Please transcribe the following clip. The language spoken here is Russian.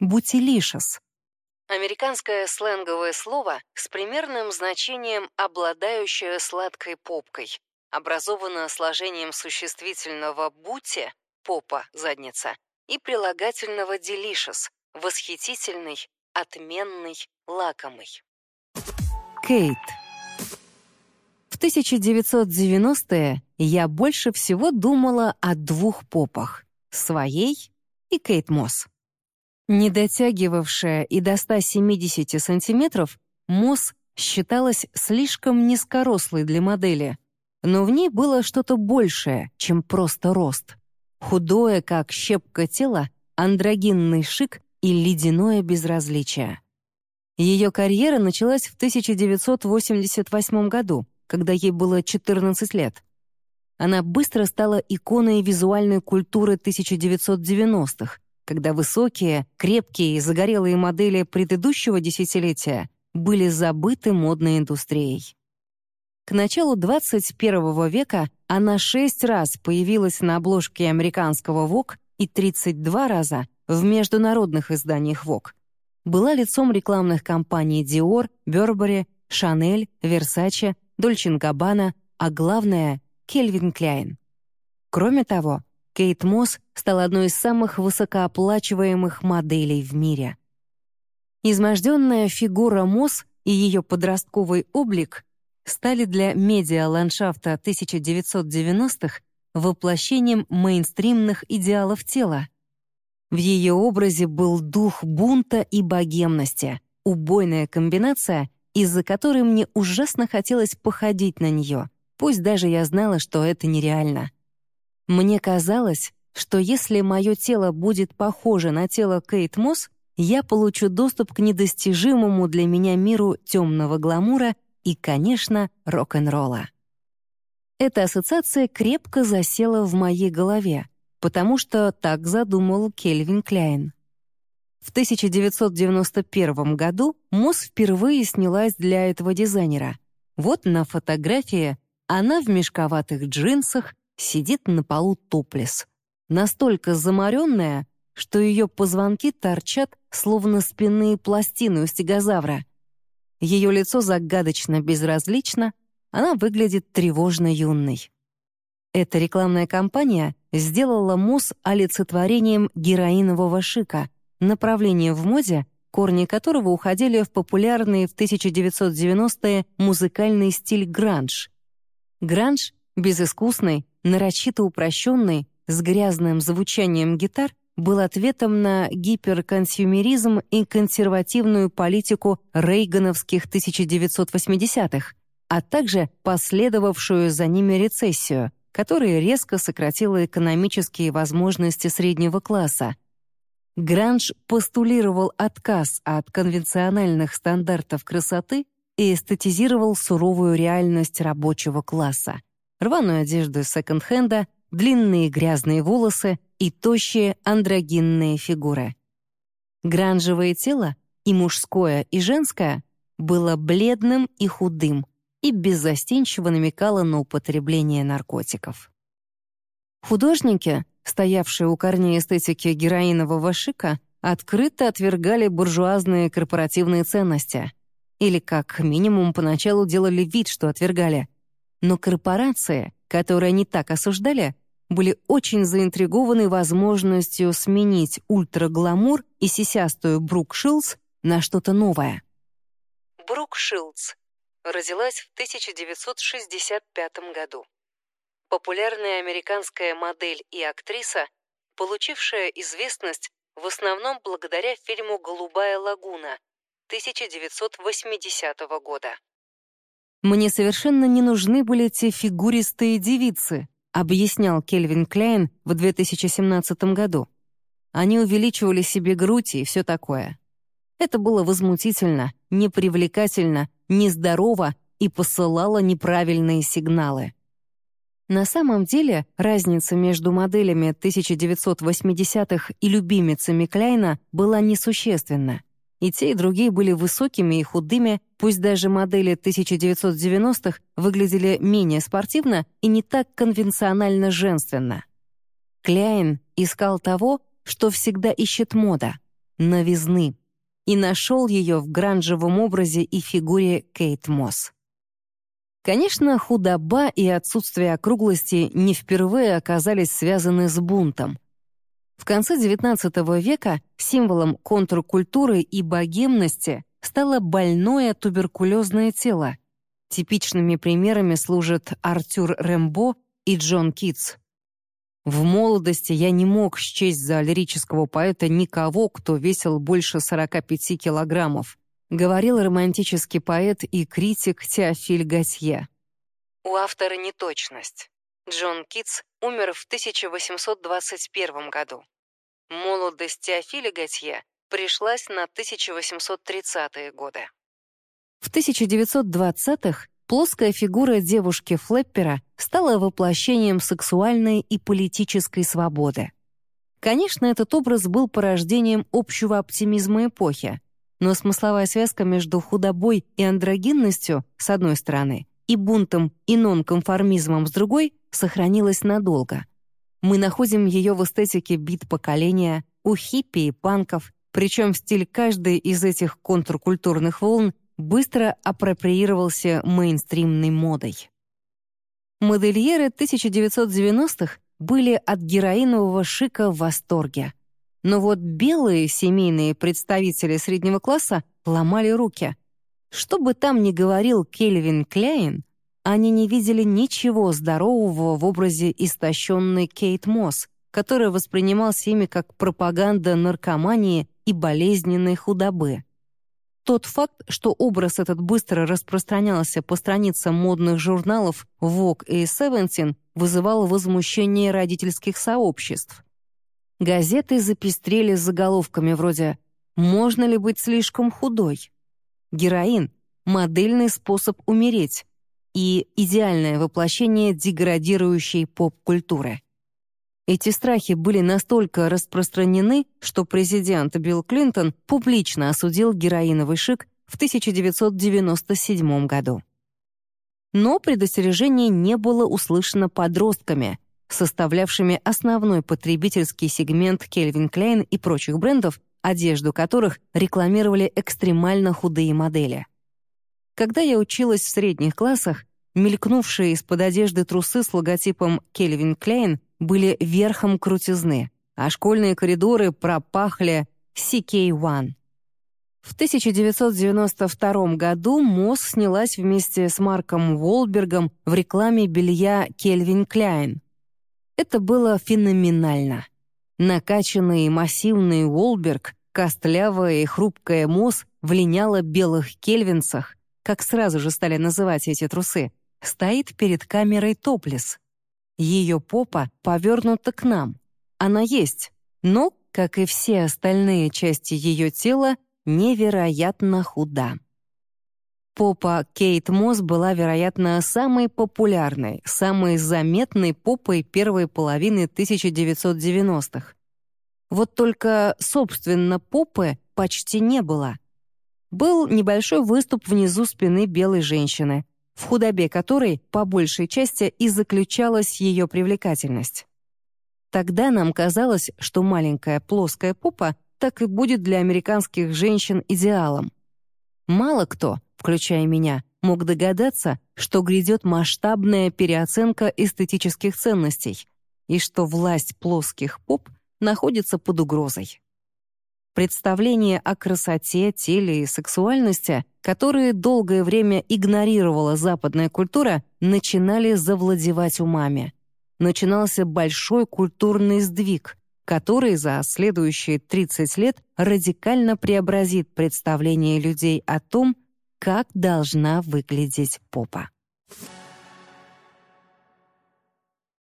«бутилишес». Американское сленговое слово с примерным значением «обладающее сладкой попкой», образовано сложением существительного «бути» — попа, задница, и прилагательного «delicious» — восхитительный, отменный, лакомый. Кейт. В 1990-е я больше всего думала о двух попах — своей и Кейт Мосс. Не дотягивавшая и до 170 сантиметров, Мосс считалась слишком низкорослой для модели, но в ней было что-то большее, чем просто рост. Худое, как щепка тела, андрогинный шик и ледяное безразличие. Ее карьера началась в 1988 году, когда ей было 14 лет. Она быстро стала иконой визуальной культуры 1990-х, когда высокие, крепкие и загорелые модели предыдущего десятилетия были забыты модной индустрией. К началу 21 века она шесть раз появилась на обложке американского Vogue и 32 раза в международных изданиях Vogue. Была лицом рекламных кампаний Dior, Burberry, Chanel, Versace, Dolce Gabbana, а главное — Кельвин Кляйн. Кроме того, Кейт Мосс стала одной из самых высокооплачиваемых моделей в мире. Изможденная фигура Мосс и ее подростковый облик стали для медиа-ландшафта 1990-х воплощением мейнстримных идеалов тела. В ее образе был дух бунта и богемности, убойная комбинация, из-за которой мне ужасно хотелось походить на нее, пусть даже я знала, что это нереально. Мне казалось, что если мое тело будет похоже на тело Кейт Мосс, я получу доступ к недостижимому для меня миру темного гламура и, конечно, рок-н-ролла. Эта ассоциация крепко засела в моей голове, потому что так задумал Кельвин Кляйн. В 1991 году Мосс впервые снялась для этого дизайнера. Вот на фотографии она в мешковатых джинсах сидит на полу топлес. Настолько заморенная, что ее позвонки торчат, словно спинные пластины у стегозавра. Ее лицо загадочно безразлично, она выглядит тревожно юной. Эта рекламная кампания сделала Мосс олицетворением героинового шика, направление в моде, корни которого уходили в популярный в 1990-е музыкальный стиль гранж. Гранж, безыскусный, нарочито упрощенный, с грязным звучанием гитар, был ответом на гиперконсюмеризм и консервативную политику рейгановских 1980-х, а также последовавшую за ними рецессию, которая резко сократила экономические возможности среднего класса. Гранж постулировал отказ от конвенциональных стандартов красоты и эстетизировал суровую реальность рабочего класса. Рваную одежду секонд-хенда, длинные грязные волосы — и тощие андрогинные фигуры. Гранжевое тело, и мужское, и женское, было бледным и худым и беззастенчиво намекало на употребление наркотиков. Художники, стоявшие у корней эстетики героинового шика, открыто отвергали буржуазные корпоративные ценности. Или, как минимум, поначалу делали вид, что отвергали. Но корпорации, которые они так осуждали, были очень заинтригованы возможностью сменить ультрагламур и сисястую Брук Шилдс на что-то новое. Брук Шилдс родилась в 1965 году. Популярная американская модель и актриса, получившая известность в основном благодаря фильму «Голубая лагуна» 1980 года. Мне совершенно не нужны были те фигуристые девицы, объяснял Кельвин Кляйн в 2017 году. Они увеличивали себе грудь и все такое. Это было возмутительно, непривлекательно, нездорово и посылало неправильные сигналы. На самом деле разница между моделями 1980-х и любимицами Кляйна была несущественна. И те, и другие были высокими и худыми, пусть даже модели 1990-х выглядели менее спортивно и не так конвенционально женственно. Кляйн искал того, что всегда ищет мода. новизны и нашел ее в гранжевом образе и фигуре Кейт Мосс. Конечно, худоба и отсутствие округлости не впервые оказались связаны с бунтом. В конце XIX века символом контркультуры и богемности стало больное туберкулезное тело. Типичными примерами служат Артюр Рембо и Джон Китс. В молодости я не мог счесть за лирического поэта никого, кто весил больше 45 килограммов, говорил романтический поэт и критик Теофиль Готье. У автора неточность. Джон Китс умер в 1821 году. Молодость Теофиля Готье пришлась на 1830-е годы. В 1920-х плоская фигура девушки Флеппера стала воплощением сексуальной и политической свободы. Конечно, этот образ был порождением общего оптимизма эпохи, но смысловая связка между худобой и андрогинностью, с одной стороны, и бунтом и нонконформизмом с другой, сохранилась надолго. Мы находим ее в эстетике бит поколения, у хиппи и панков, причем стиль каждой из этих контркультурных волн быстро апроприировался мейнстримной модой. Модельеры 1990-х были от героинового шика в восторге. Но вот белые семейные представители среднего класса ломали руки. Что бы там ни говорил Кельвин Кляйн, они не видели ничего здорового в образе истощенной Кейт Мосс, которая воспринималась ими как пропаганда наркомании и болезненной худобы. Тот факт, что образ этот быстро распространялся по страницам модных журналов Vogue и Seventeen, вызывал возмущение родительских сообществ. Газеты запестрели заголовками вроде «Можно ли быть слишком худой?», «Героин — модельный способ умереть» и «Идеальное воплощение деградирующей поп-культуры». Эти страхи были настолько распространены, что президент Билл Клинтон публично осудил героиновый шик в 1997 году. Но предостережение не было услышано подростками, составлявшими основной потребительский сегмент Calvin Klein и прочих брендов, одежду которых рекламировали экстремально худые модели. Когда я училась в средних классах, мелькнувшие из-под одежды трусы с логотипом Calvin Klein были верхом крутизны, а школьные коридоры пропахли CK1. В 1992 году Мосс снялась вместе с Марком Уолбергом в рекламе белья Кельвин Кляйн. Это было феноменально. Накачанный и массивный Уолберг, костлявая и хрупкая Мосс в линяло-белых кельвинцах, как сразу же стали называть эти трусы, стоит перед камерой топлес. Ее попа повернута к нам. Она есть, но, как и все остальные части ее тела, невероятно худа. Попа Кейт Мосс была, вероятно, самой популярной, самой заметной попой первой половины 1990-х. Вот только, собственно, попы почти не было. Был небольшой выступ внизу спины белой женщины, в худобе которой, по большей части, и заключалась ее привлекательность. Тогда нам казалось, что маленькая плоская попа так и будет для американских женщин идеалом. Мало кто, включая меня, мог догадаться, что грядет масштабная переоценка эстетических ценностей и что власть плоских поп находится под угрозой. Представления о красоте, теле и сексуальности, которые долгое время игнорировала западная культура, начинали завладевать умами. Начинался большой культурный сдвиг, который за следующие 30 лет радикально преобразит представление людей о том, как должна выглядеть попа.